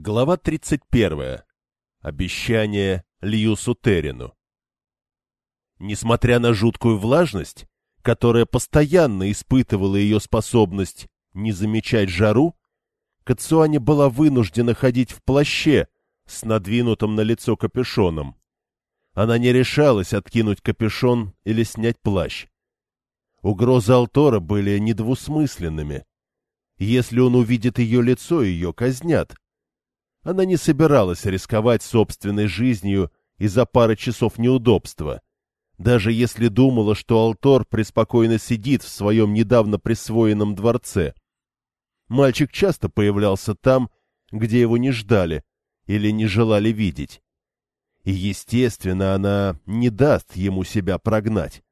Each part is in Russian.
Глава 31. Обещание Льюсу Террину. Несмотря на жуткую влажность, которая постоянно испытывала ее способность не замечать жару, Кацуане была вынуждена ходить в плаще с надвинутым на лицо капюшоном. Она не решалась откинуть капюшон или снять плащ. Угрозы Алтора были недвусмысленными. Если он увидит ее лицо, ее казнят — она не собиралась рисковать собственной жизнью из-за пары часов неудобства, даже если думала, что Алтор преспокойно сидит в своем недавно присвоенном дворце. Мальчик часто появлялся там, где его не ждали или не желали видеть. И, естественно, она не даст ему себя прогнать.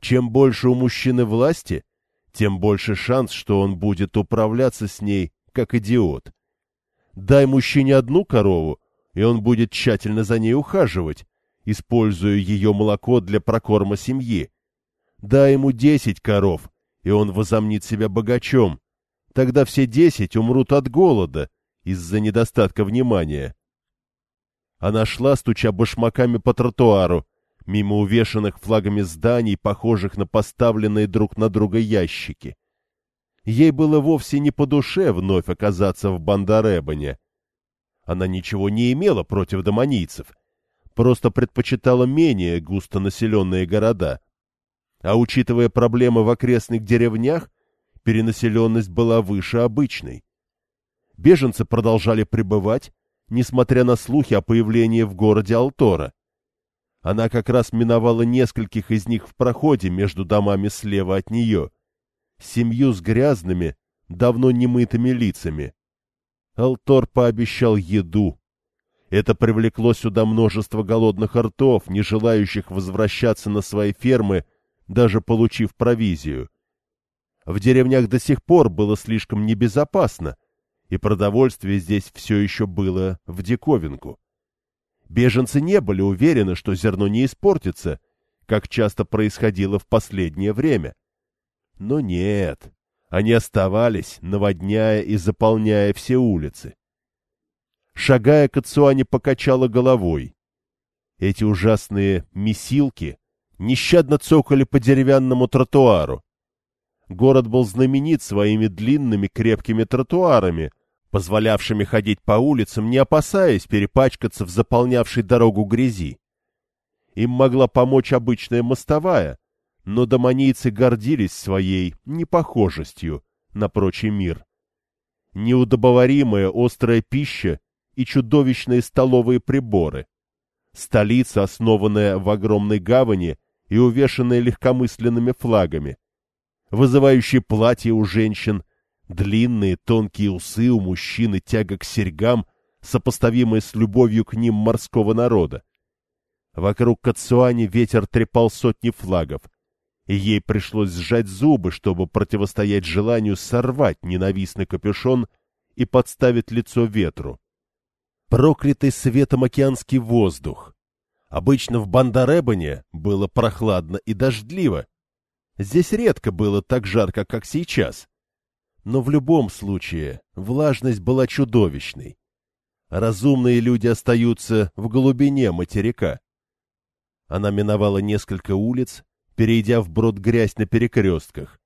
Чем больше у мужчины власти, тем больше шанс, что он будет управляться с ней, как идиот. Дай мужчине одну корову, и он будет тщательно за ней ухаживать, используя ее молоко для прокорма семьи. Дай ему десять коров, и он возомнит себя богачом. Тогда все десять умрут от голода из-за недостатка внимания. Она шла, стуча башмаками по тротуару, мимо увешанных флагами зданий, похожих на поставленные друг на друга ящики. Ей было вовсе не по душе вновь оказаться в Бандаребане. Она ничего не имела против домонийцев, просто предпочитала менее густонаселенные города. А учитывая проблемы в окрестных деревнях, перенаселенность была выше обычной. Беженцы продолжали пребывать, несмотря на слухи о появлении в городе Алтора. Она как раз миновала нескольких из них в проходе между домами слева от нее — семью с грязными, давно немытыми лицами. Алтор пообещал еду. Это привлекло сюда множество голодных ртов, не желающих возвращаться на свои фермы, даже получив провизию. В деревнях до сих пор было слишком небезопасно, и продовольствие здесь все еще было в диковинку. Беженцы не были уверены, что зерно не испортится, как часто происходило в последнее время. Но нет, они оставались, наводняя и заполняя все улицы. Шагая, Кацуани покачала головой. Эти ужасные месилки нещадно цокали по деревянному тротуару. Город был знаменит своими длинными крепкими тротуарами, позволявшими ходить по улицам, не опасаясь перепачкаться в заполнявшей дорогу грязи. Им могла помочь обычная мостовая, но домонийцы гордились своей непохожестью на прочий мир. Неудобоваримая острая пища и чудовищные столовые приборы. Столица, основанная в огромной гавани и увешанная легкомысленными флагами. Вызывающие платья у женщин, длинные тонкие усы у мужчин и тяга к серьгам, сопоставимая с любовью к ним морского народа. Вокруг Кацуани ветер трепал сотни флагов — и ей пришлось сжать зубы, чтобы противостоять желанию сорвать ненавистный капюшон и подставить лицо ветру. Проклятый светом океанский воздух. Обычно в Бандаребане было прохладно и дождливо. Здесь редко было так жарко, как сейчас. Но в любом случае влажность была чудовищной. Разумные люди остаются в глубине материка. Она миновала несколько улиц, перейдя вброд грязь на перекрестках.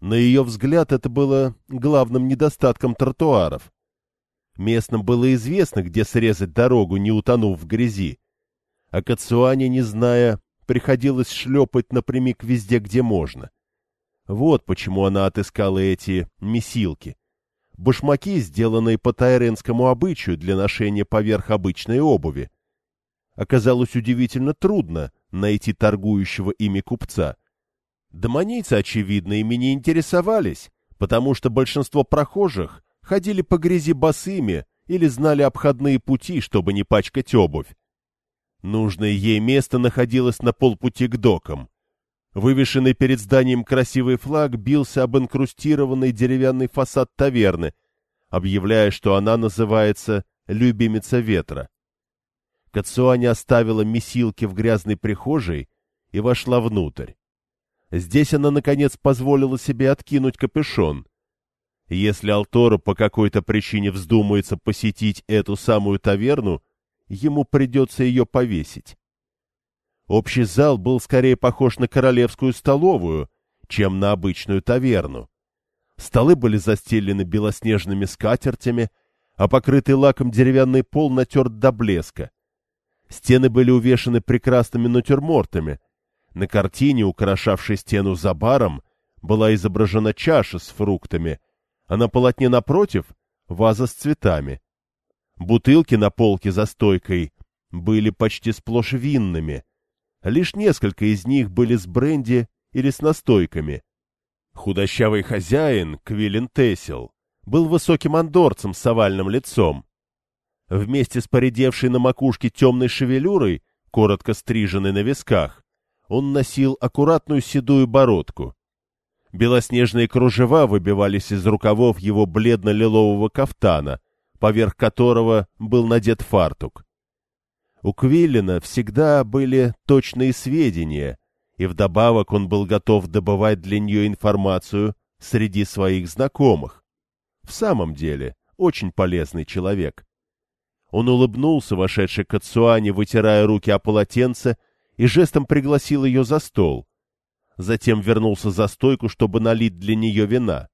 На ее взгляд это было главным недостатком тротуаров. Местным было известно, где срезать дорогу, не утонув в грязи. А Кацуане, не зная, приходилось шлепать напрямик везде, где можно. Вот почему она отыскала эти месилки. Башмаки, сделанные по тайренскому обычаю для ношения поверх обычной обуви. Оказалось удивительно трудно найти торгующего ими купца. Домонийцы, очевидно, ими не интересовались, потому что большинство прохожих ходили по грязи босыми или знали обходные пути, чтобы не пачкать обувь. Нужное ей место находилось на полпути к докам. Вывешенный перед зданием красивый флаг бился об инкрустированный деревянный фасад таверны, объявляя, что она называется «Любимица ветра». Кацуани оставила месилки в грязной прихожей и вошла внутрь. Здесь она, наконец, позволила себе откинуть капюшон. Если Алтору по какой-то причине вздумается посетить эту самую таверну, ему придется ее повесить. Общий зал был скорее похож на королевскую столовую, чем на обычную таверну. Столы были застелены белоснежными скатертями, а покрытый лаком деревянный пол натерт до блеска. Стены были увешаны прекрасными натюрмортами. На картине, украшавшей стену за баром, была изображена чаша с фруктами, а на полотне напротив — ваза с цветами. Бутылки на полке за стойкой были почти сплошь винными. Лишь несколько из них были с бренди или с настойками. Худощавый хозяин, Квиллин Тесел, был высоким андорцем с овальным лицом. Вместе с поредевшей на макушке темной шевелюрой, коротко стриженной на висках, он носил аккуратную седую бородку. Белоснежные кружева выбивались из рукавов его бледно-лилового кафтана, поверх которого был надет фартук. У Квиллина всегда были точные сведения, и вдобавок он был готов добывать для нее информацию среди своих знакомых. В самом деле, очень полезный человек. Он улыбнулся, вошедший к Ацуане, вытирая руки о полотенце, и жестом пригласил ее за стол — затем вернулся за стойку, чтобы налить для нее вина.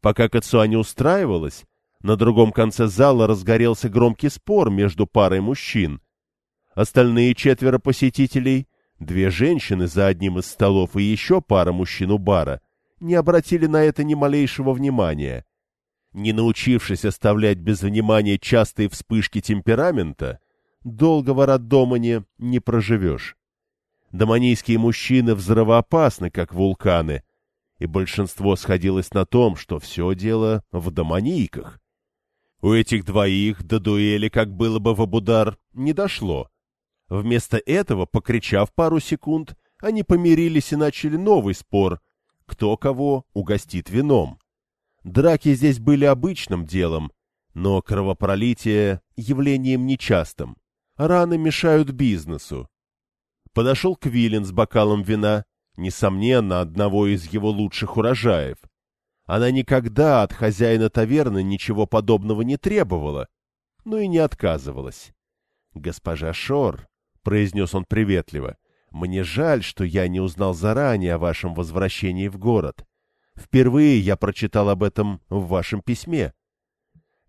Пока Кацуани устраивалась, на другом конце зала разгорелся громкий спор между парой мужчин. Остальные четверо посетителей, две женщины за одним из столов и еще пара мужчин у бара, не обратили на это ни малейшего внимания. Не научившись оставлять без внимания частые вспышки темперамента, долго в Радомане не проживешь. Доманийские мужчины взрывоопасны, как вулканы, и большинство сходилось на том, что все дело в доманийках. У этих двоих до дуэли, как было бы в Абудар, не дошло. Вместо этого, покричав пару секунд, они помирились и начали новый спор, кто кого угостит вином. Драки здесь были обычным делом, но кровопролитие — явлением нечастым. Раны мешают бизнесу, подошел Квиллин с бокалом вина, несомненно, одного из его лучших урожаев. Она никогда от хозяина таверны ничего подобного не требовала, но и не отказывалась. — Госпожа Шор, — произнес он приветливо, — мне жаль, что я не узнал заранее о вашем возвращении в город. Впервые я прочитал об этом в вашем письме.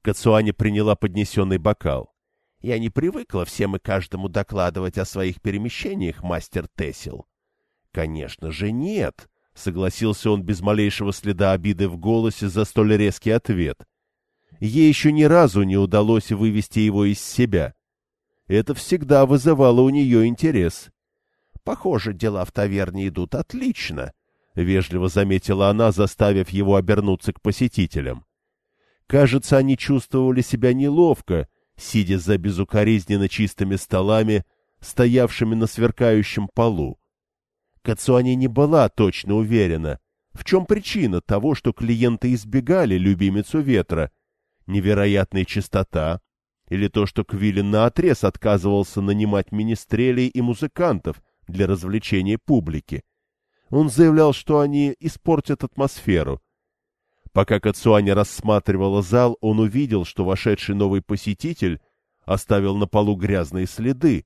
Кацуани приняла поднесенный бокал. Я не привыкла всем и каждому докладывать о своих перемещениях, мастер Тесил. — Конечно же нет, — согласился он без малейшего следа обиды в голосе за столь резкий ответ. Ей еще ни разу не удалось вывести его из себя. Это всегда вызывало у нее интерес. — Похоже, дела в таверне идут отлично, — вежливо заметила она, заставив его обернуться к посетителям. Кажется, они чувствовали себя неловко, сидя за безукоризненно чистыми столами, стоявшими на сверкающем полу. Кацуани не была точно уверена, в чем причина того, что клиенты избегали любимицу ветра, невероятная чистота, или то, что Квиллин наотрез отказывался нанимать министрелей и музыкантов для развлечения публики. Он заявлял, что они испортят атмосферу, Пока Кацуани рассматривала зал, он увидел, что вошедший новый посетитель оставил на полу грязные следы.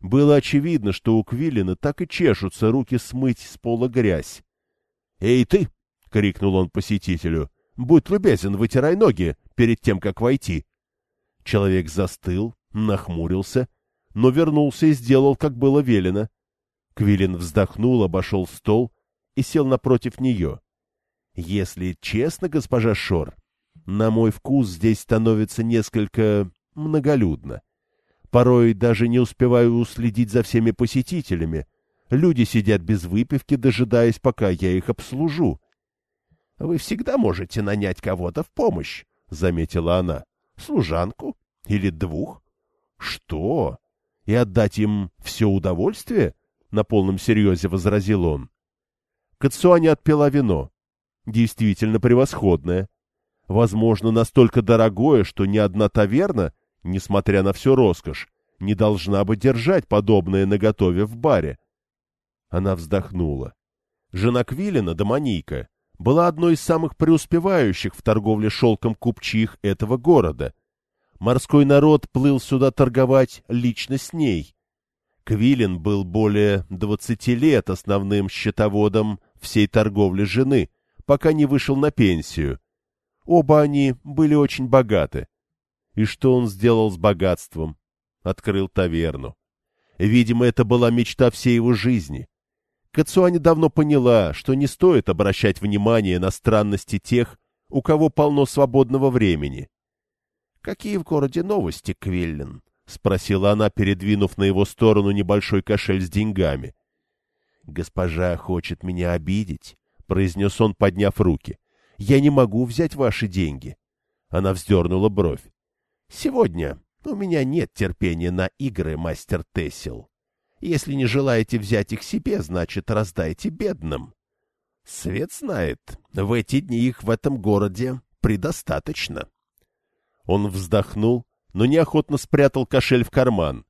Было очевидно, что у Квиллина так и чешутся руки смыть с пола грязь. — Эй, ты! — крикнул он посетителю. — Будь любезен, вытирай ноги перед тем, как войти. Человек застыл, нахмурился, но вернулся и сделал, как было велено. Квиллин вздохнул, обошел стол и сел напротив нее. — если честно, госпожа Шор, на мой вкус здесь становится несколько многолюдно. Порой даже не успеваю уследить за всеми посетителями. Люди сидят без выпивки, дожидаясь, пока я их обслужу. — Вы всегда можете нанять кого-то в помощь, — заметила она. — Служанку? Или двух? — Что? И отдать им все удовольствие? — на полном серьезе возразил он. Кацуани отпила вино действительно превосходное. Возможно, настолько дорогое, что ни одна таверна, несмотря на всю роскошь, не должна бы держать подобное наготове в баре. Она вздохнула. Жена Квиллина, Домонийка, была одной из самых преуспевающих в торговле шелком купчих этого города. Морской народ плыл сюда торговать лично с ней. Квилин был более двадцати лет основным счетоводом всей торговли жены, пока не вышел на пенсию. Оба они были очень богаты. И что он сделал с богатством? Открыл таверну. Видимо, это была мечта всей его жизни. Кацуани давно поняла, что не стоит обращать внимание на странности тех, у кого полно свободного времени. — Какие в городе новости, Квиллин? — спросила она, передвинув на его сторону небольшой кошель с деньгами. — Госпожа хочет меня обидеть, — произнес он, подняв руки. — Я не могу взять ваши деньги. Она вздернула бровь. — Сегодня у меня нет терпения на игры, мастер Тессил. Если не желаете взять их себе, значит, раздайте бедным. Свет знает, в эти дни их в этом городе предостаточно. Он вздохнул, но неохотно спрятал кошель в карман.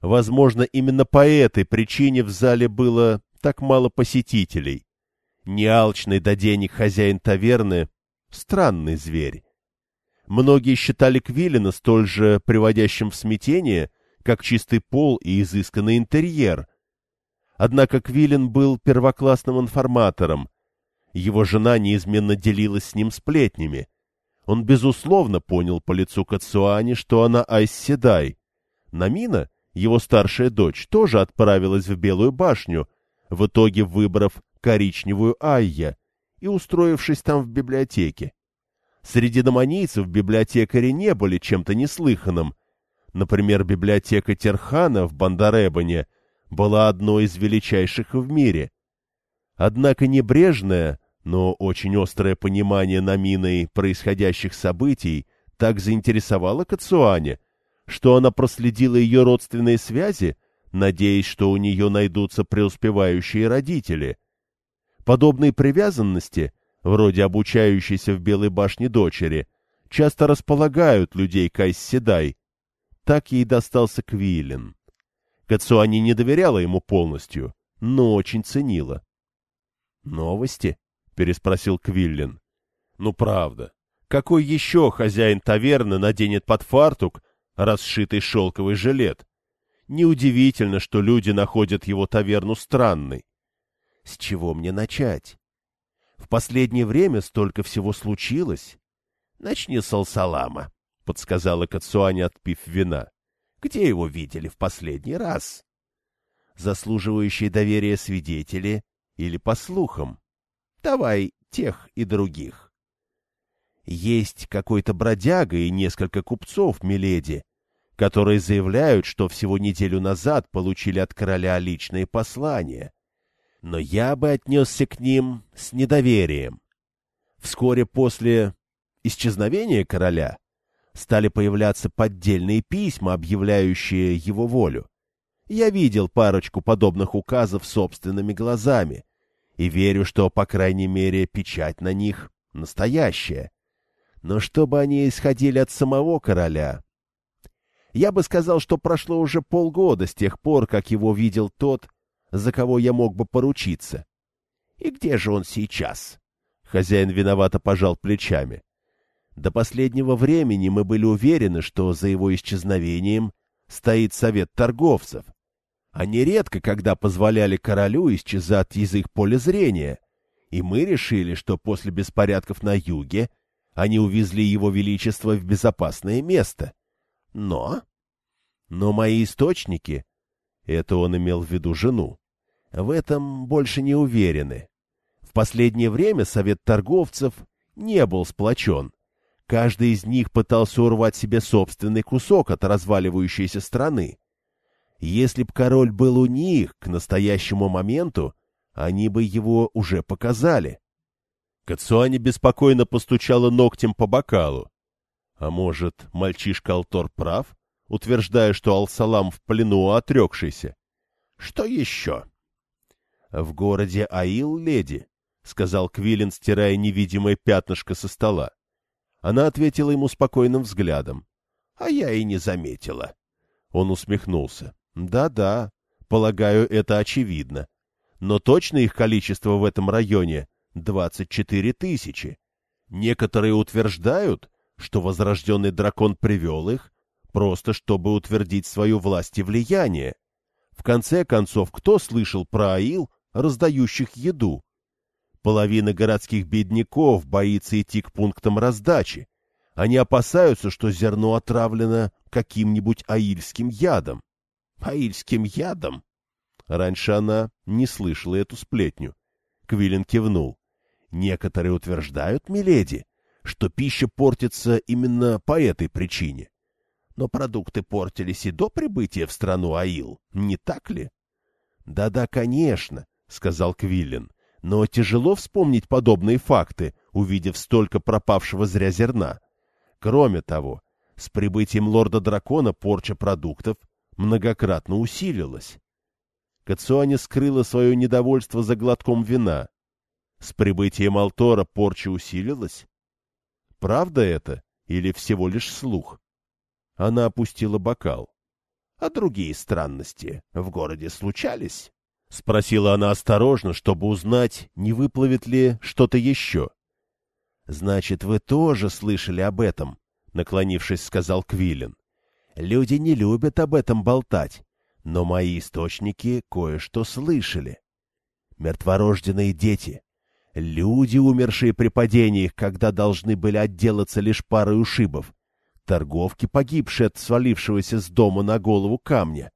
Возможно, именно по этой причине в зале было так мало посетителей. Неалчный до денег хозяин таверны — странный зверь. Многие считали Квиллина столь же приводящим в смятение, как чистый пол и изысканный интерьер. Однако Квиллин был первоклассным информатором. Его жена неизменно делилась с ним сплетнями. Он, безусловно, понял по лицу Кацуани, что она Айсседай. Намина, его старшая дочь, тоже отправилась в Белую башню, в итоге выбрав коричневую Айя и устроившись там в библиотеке. Среди домонийцев библиотекари не были чем-то неслыханным, Например, библиотека Терхана в Бандаребане была одной из величайших в мире. Однако небрежное, но очень острое понимание Наминой происходящих событий так заинтересовало Кацуане, что она проследила ее родственные связи, надеясь, что у нее найдутся преуспевающие родители. Подобные привязанности, вроде обучающейся в Белой башне дочери, часто располагают людей к Айсседай, так ей достался Квиллин. Кацуани не доверяла ему полностью, но очень ценила. «Новости?» — переспросил Квиллин. «Ну, правда. Какой еще хозяин таверны наденет под фартук расшитый шелковый жилет? Неудивительно, что люди находят его таверну странной. С чего мне начать? В последнее время столько всего случилось. Начни с Алсалама. — подсказала Кацуани, отпив вина. — Где его видели в последний раз? Заслуживающие доверия свидетели или по слухам? Давай тех и других. Есть какой-то бродяга и несколько купцов, миледи, которые заявляют, что всего неделю назад получили от короля личные послания. Но я бы отнесся к ним с недоверием. Вскоре после исчезновения короля стали появляться поддельные письма, объявляющие его волю. Я видел парочку подобных указов собственными глазами и верю, что, по крайней мере, печать на них настоящая. Но чтобы они исходили от самого короля... Я бы сказал, что прошло уже полгода с тех пор, как его видел тот, за кого я мог бы поручиться. И где же он сейчас? Хозяин виновато пожал плечами. До последнего времени мы были уверены, что за его исчезновением стоит совет торговцев. Они редко когда позволяли королю исчезать из их поля зрения, и мы решили, что после беспорядков на юге они увезли его величество в безопасное место. Но... Но мои источники, это он имел в виду жену, в этом больше не уверены. В последнее время совет торговцев не был сплочен, Каждый из них пытался урвать себе собственный кусок от разваливающейся страны. Если б король был у них к настоящему моменту, они бы его уже показали. Кацуани беспокойно постучала ногтем по бокалу. А может, мальчишка Алтор прав, утверждая, что Алсалам в плену отрекшийся? Что еще? — В городе Аил, леди, — сказал Квилин, стирая невидимое пятнышко со стола. Она ответила ему спокойным взглядом. — А я и не заметила. Он усмехнулся. «Да, — Да-да, полагаю, это очевидно. Но точно их количество в этом районе 24 тысячи. Некоторые утверждают, что возрожденный дракон привел их, просто чтобы утвердить свою власть и влияние. В конце концов, кто слышал про аил, раздающих еду? Половина городских бедняков боится идти к пунктам раздачи. Они опасаются, что зерно отравлено каким-нибудь аильским ядом. Аильским ядом? Раньше она не слышала эту сплетню. Квиллин кивнул. Некоторые утверждают, миледи, что пища портится именно по этой причине. Но продукты портились и до прибытия в страну Аил, не так ли? Да — Да-да, конечно, — сказал Квиллин. — Но тяжело вспомнить подобные факты, увидев столько пропавшего зря зерна. Кроме того, с прибытием лорда-дракона порча продуктов многократно усилилась. Кацуаня скрыла свое недовольство за глотком вина. С прибытием Алтора порча усилилась? Правда это или всего лишь слух? Она опустила бокал. — А другие странности в городе случались? — спросила она осторожно, чтобы узнать, не выплывет ли что-то еще. — Значит, вы тоже слышали об этом, — наклонившись, сказал Квиллин. — Люди не любят об этом болтать, но мои источники кое-что слышали. Мертворожденные дети, люди, умершие при падениях, когда должны были отделаться лишь парой ушибов, торговки, погибшие от свалившегося с дома на голову камня.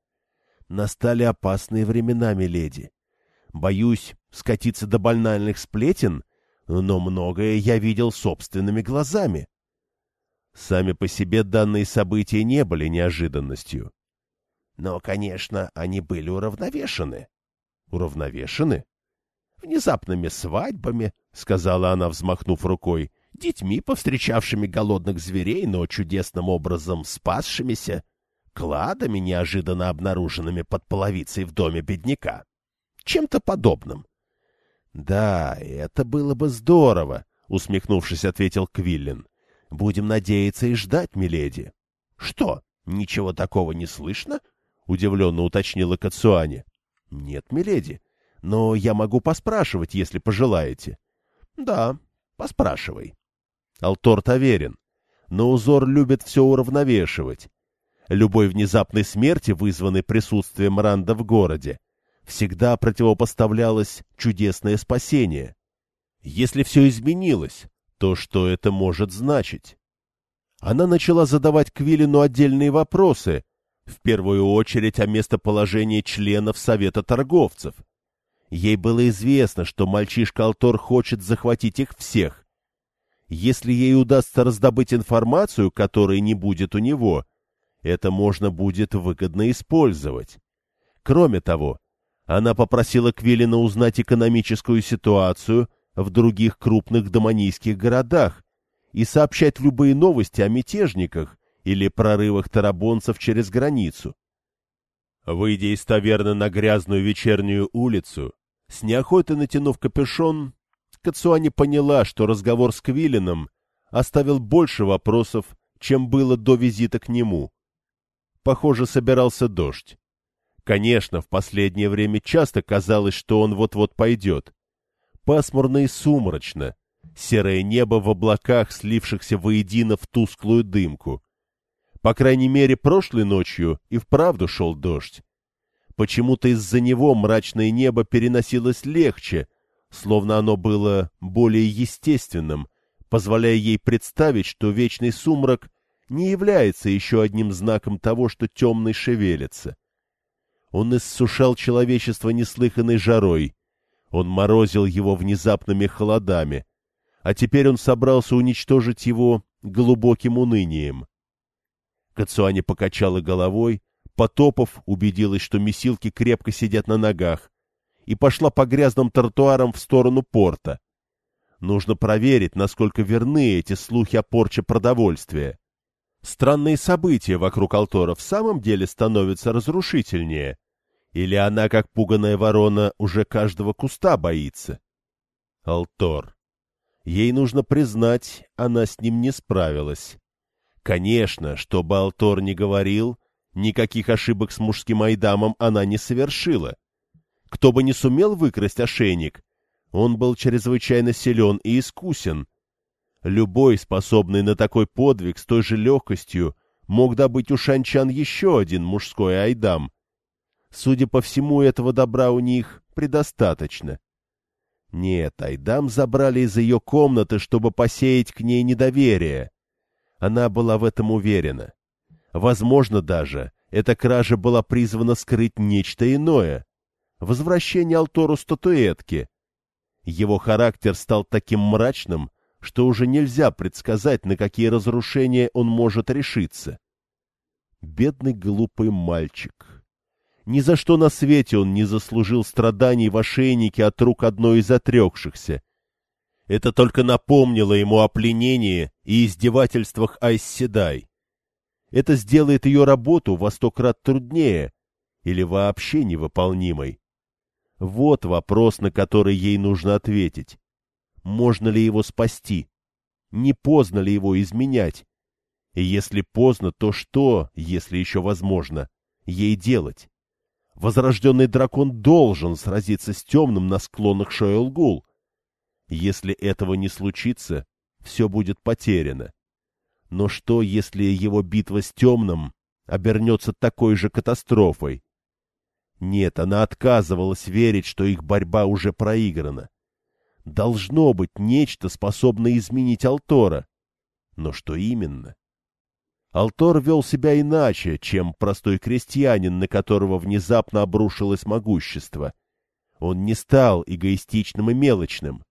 Настали опасные времена, миледи. Боюсь скатиться до банальных сплетен, но многое я видел собственными глазами. Сами по себе данные события не были неожиданностью. Но, конечно, они были уравновешены. Уравновешены? Внезапными свадьбами, — сказала она, взмахнув рукой, детьми, повстречавшими голодных зверей, но чудесным образом спасшимися, кладами, неожиданно обнаруженными под половицей в доме бедняка. Чем-то подобным. — Да, это было бы здорово, — усмехнувшись, ответил Квиллин. — Будем надеяться и ждать, миледи. — Что, ничего такого не слышно? — удивленно уточнила Кацуане. — Нет, миледи, но я могу поспрашивать, если пожелаете. — Да, поспрашивай. Алтор таверен, но узор любит все уравновешивать. Любой внезапной смерти, вызванной присутствием Ранда в городе, всегда противопоставлялось чудесное спасение. Если все изменилось, то что это может значить? Она начала задавать Квилину отдельные вопросы, в первую очередь о местоположении членов Совета торговцев. Ей было известно, что мальчишка Алтор хочет захватить их всех, если ей удастся раздобыть информацию, которой не будет у него, это можно будет выгодно использовать. Кроме того, она попросила Квиллина узнать экономическую ситуацию в других крупных доманийских городах и сообщать любые новости о мятежниках или прорывах тарабонцев через границу. Выйдя из таверны на грязную вечернюю улицу, с неохотой натянув капюшон, Кацуани поняла, что разговор с Квиллином оставил больше вопросов, чем было до визита к нему. Похоже, собирался дождь. Конечно, в последнее время часто казалось, что он вот-вот пойдет. Пасмурно и сумрачно, серое небо в облаках, слившихся воедино в тусклую дымку. По крайней мере, прошлой ночью и вправду шел дождь. Почему-то из-за него мрачное небо переносилось легче, словно оно было более естественным, позволяя ей представить, что вечный сумрак не является еще одним знаком того, что темный шевелится. Он иссушал человечество неслыханной жарой, он морозил его внезапными холодами, а теперь он собрался уничтожить его глубоким унынием. Кацуани покачала головой, потопав, убедилась, что месилки крепко сидят на ногах, и пошла по грязным тротуарам в сторону порта. Нужно проверить, насколько верны эти слухи о порче продовольствия. Странные события вокруг Алтора в самом деле становятся разрушительнее. Или она, как пуганая ворона, уже каждого куста боится? Алтор. Ей нужно признать, она с ним не справилась. Конечно, что бы Алтор ни говорил, никаких ошибок с мужским айдамом она не совершила. Кто бы не сумел выкрасть ошейник, Он был чрезвычайно силен и искусен. Любой, способный на такой подвиг с той же легкостью, мог добыть у шанчан еще один мужской айдам. Судя по всему, этого добра у них предостаточно. Нет, айдам забрали из ее комнаты, чтобы посеять к ней недоверие. Она была в этом уверена. Возможно даже, эта кража была призвана скрыть нечто иное. Возвращение Алтору статуэтки. Его характер стал таким мрачным, что уже нельзя предсказать, на какие разрушения он может решиться. Бедный глупый мальчик. Ни за что на свете он не заслужил страданий в ошейнике от рук одной из отрекшихся. Это только напомнило ему о пленении и издевательствах Айсседай. Это сделает ее работу во сто крат труднее или вообще невыполнимой. Вот вопрос, на который ей нужно ответить. Можно ли его спасти? Не поздно ли его изменять? И если поздно, то что, если еще возможно, ей делать? Возрожденный дракон должен сразиться с темным на склонах Шоэлгул. Если этого не случится, все будет потеряно. Но что, если его битва с темным обернется такой же катастрофой? Нет, она отказывалась верить, что их борьба уже проиграна. Должно быть нечто, способное изменить Алтора. Но что именно? Алтор вел себя иначе, чем простой крестьянин, на которого внезапно обрушилось могущество. Он не стал эгоистичным и мелочным.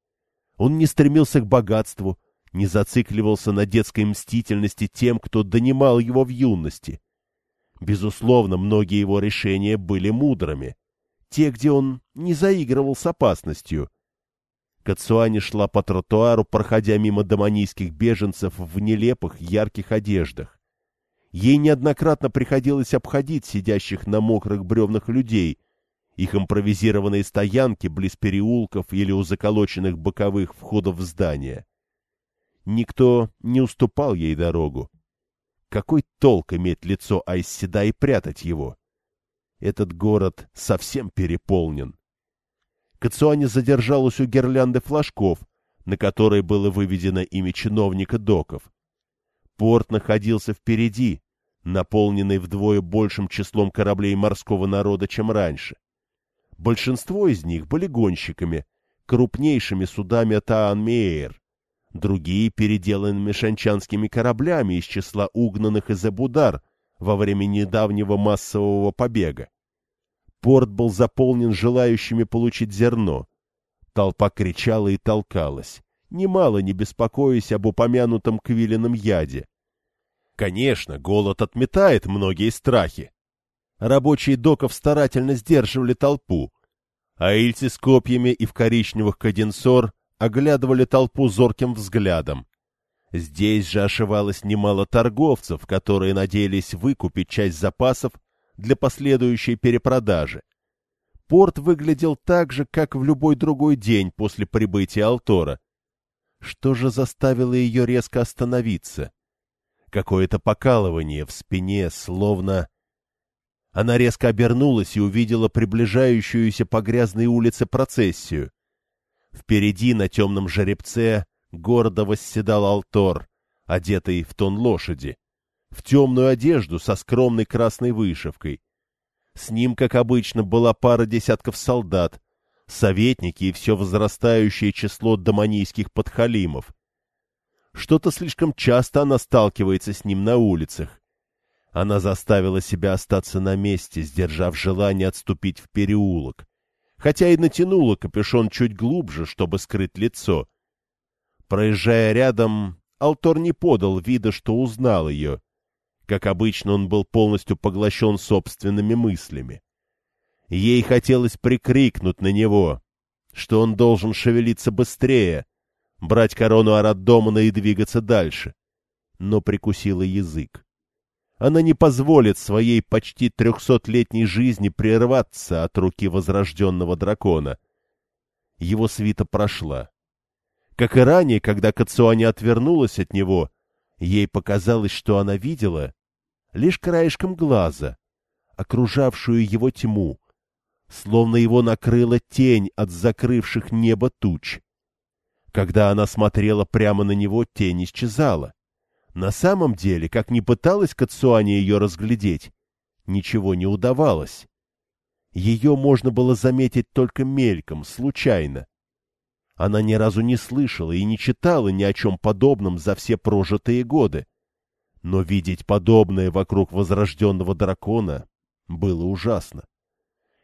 Он не стремился к богатству, не зацикливался на детской мстительности тем, кто донимал его в юности. Безусловно, многие его решения были мудрыми. Те, где он не заигрывал с опасностью. Кацуани шла по тротуару, проходя мимо домонийских беженцев в нелепых ярких одеждах. Ей неоднократно приходилось обходить сидящих на мокрых бревнах людей, их импровизированные стоянки близ переулков или у заколоченных боковых входов в здание. Никто не уступал ей дорогу. Какой толк иметь лицо Айсседа и прятать его? Этот город совсем переполнен. Кацуани задержалась у гирлянды флажков, на которой было выведено имя чиновника доков. Порт находился впереди, наполненный вдвое большим числом кораблей морского народа, чем раньше. Большинство из них были гонщиками, крупнейшими судами Таан-Мейер, другие переделанными шанчанскими кораблями из числа угнанных из Эбудар во время недавнего массового побега. Порт был заполнен желающими получить зерно. Толпа кричала и толкалась, немало не беспокоясь об упомянутом Квилином яде. Конечно, голод отметает многие страхи. Рабочие доков старательно сдерживали толпу, а ильцы с копьями и в коричневых каденсор оглядывали толпу зорким взглядом. Здесь же ошивалось немало торговцев, которые надеялись выкупить часть запасов для последующей перепродажи. Порт выглядел так же, как в любой другой день после прибытия Алтора. Что же заставило ее резко остановиться? Какое-то покалывание в спине, словно... Она резко обернулась и увидела приближающуюся по грязной улице процессию. Впереди на темном жеребце гордо восседал Алтор, одетый в тон лошади, в темную одежду со скромной красной вышивкой. С ним, как обычно, была пара десятков солдат, советники и все возрастающее число домонийских подхалимов. Что-то слишком часто она сталкивается с ним на улицах. Она заставила себя остаться на месте, сдержав желание отступить в переулок хотя и натянула капюшон чуть глубже, чтобы скрыть лицо. Проезжая рядом, Алтор не подал вида, что узнал ее. Как обычно, он был полностью поглощен собственными мыслями. Ей хотелось прикрикнуть на него, что он должен шевелиться быстрее, брать корону Араддомана и двигаться дальше, но прикусила язык. Она не позволит своей почти трехсотлетней жизни прерваться от руки возрожденного дракона. Его свита прошла. Как и ранее, когда Кацуани отвернулась от него, ей показалось, что она видела лишь краешком глаза, окружавшую его тьму, словно его накрыла тень от закрывших небо туч. Когда она смотрела прямо на него, тень исчезала. На самом деле, как ни пыталась Кацуани ее разглядеть, ничего не удавалось. Ее можно было заметить только мельком, случайно. Она ни разу не слышала и не читала ни о чем подобном за все прожитые годы. Но видеть подобное вокруг возрожденного дракона было ужасно.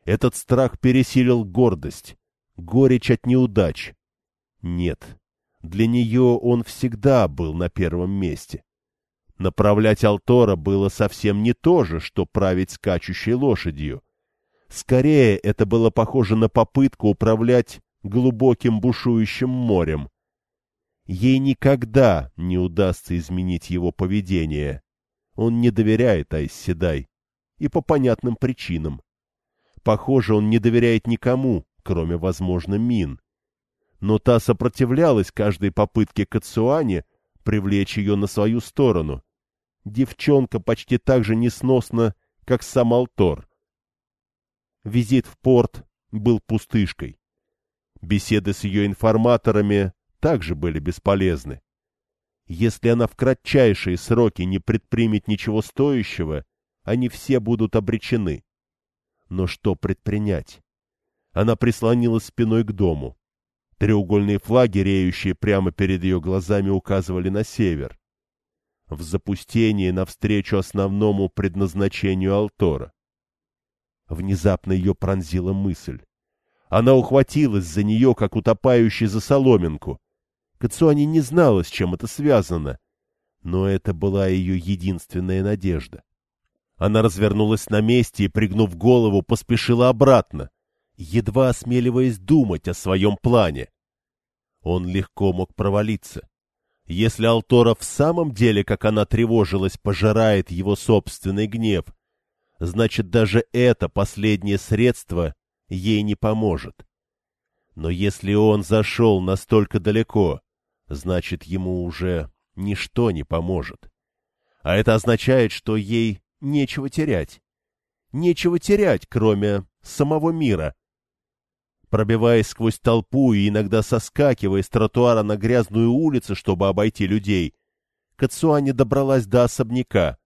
Этот страх пересилил гордость, горечь от неудач. Нет, для нее он всегда был на первом месте. Направлять Алтора было совсем не то же, что править скачущей лошадью. Скорее, это было похоже на попытку управлять глубоким бушующим морем. Ей никогда не удастся изменить его поведение. Он не доверяет Айсседай. И по понятным причинам. Похоже, он не доверяет никому, кроме, возможно, Мин. Но та сопротивлялась каждой попытке Кацуане привлечь ее на свою сторону. Девчонка почти так же несносна, как сам Алтор. Визит в порт был пустышкой. Беседы с ее информаторами также были бесполезны. Если она в кратчайшие сроки не предпримет ничего стоящего, они все будут обречены. Но что предпринять? Она прислонилась спиной к дому. Треугольные флаги, реющие прямо перед ее глазами, указывали на север. В запустении навстречу основному предназначению Алтора. Внезапно ее пронзила мысль. Она ухватилась за нее, как утопающий за соломинку. Кацуани не знала, с чем это связано, но это была ее единственная надежда. Она развернулась на месте и, пригнув голову, поспешила обратно, едва осмеливаясь думать о своем плане. Он легко мог провалиться. Если Алтора в самом деле, как она тревожилась, пожирает его собственный гнев, значит, даже это последнее средство ей не поможет. Но если он зашел настолько далеко, значит, ему уже ничто не поможет. А это означает, что ей нечего терять. Нечего терять, кроме самого мира. Пробиваясь сквозь толпу и иногда соскакивая с тротуара на грязную улицу, чтобы обойти людей, Кацуани добралась до особняка.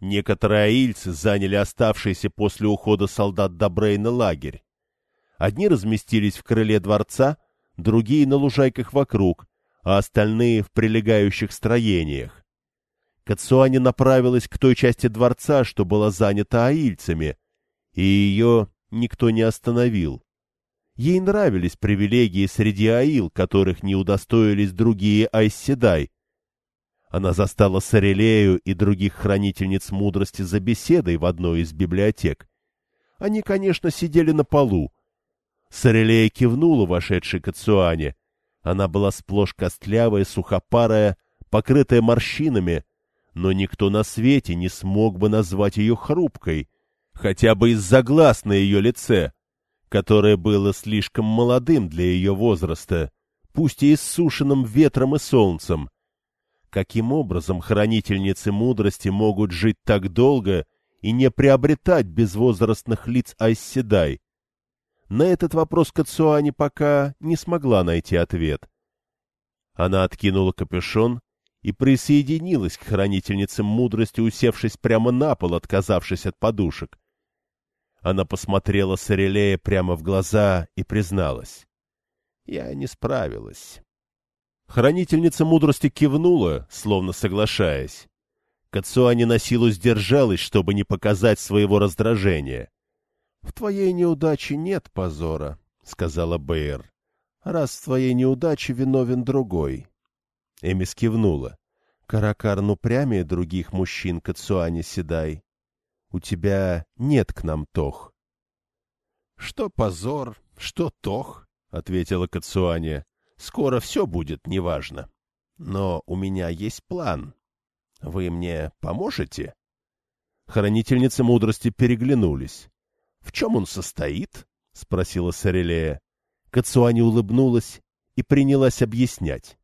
Некоторые аильцы заняли оставшийся после ухода солдат Добрейна лагерь. Одни разместились в крыле дворца, другие на лужайках вокруг, а остальные в прилегающих строениях. Кацуани направилась к той части дворца, что была занята аильцами, и ее никто не остановил. Ей нравились привилегии среди аил, которых не удостоились другие айсседай, она застала Сорелею и других хранительниц мудрости за беседой в одной из библиотек. Они, конечно, сидели на полу. Сорелея кивнула вошедшей к Ацуане. Она была сплошь костлявая, сухопарая, покрытая морщинами, но никто на свете не смог бы назвать ее хрупкой, хотя бы из-за глаз на ее лице, которое было слишком молодым для ее возраста, пусть и иссушенным ветром и солнцем, Каким образом хранительницы мудрости могут жить так долго и не приобретать безвозрастных лиц Айсседай? На этот вопрос Кацуани пока не смогла найти ответ. Она откинула капюшон и присоединилась к хранительнице мудрости, усевшись прямо на пол, отказавшись от подушек. Она посмотрела Сорелея прямо в глаза и призналась. — Я не справилась. Хранительница мудрости кивнула, словно соглашаясь. Кацуани на силу сдержалась, чтобы не показать своего раздражения. — В твоей неудаче нет позора, — сказала Бэйр. — Раз в твоей неудаче виновен другой. Эмис кивнула. — Каракар упрямее других мужчин, Кацуани Седай. У тебя нет к нам тох. — Что позор, что тох, — ответила Кацуани. Скоро все будет неважно. Но у меня есть план. Вы мне поможете?» Хранительницы мудрости переглянулись. «В чем он состоит?» — спросила Сорелея. Кацуани улыбнулась и принялась объяснять.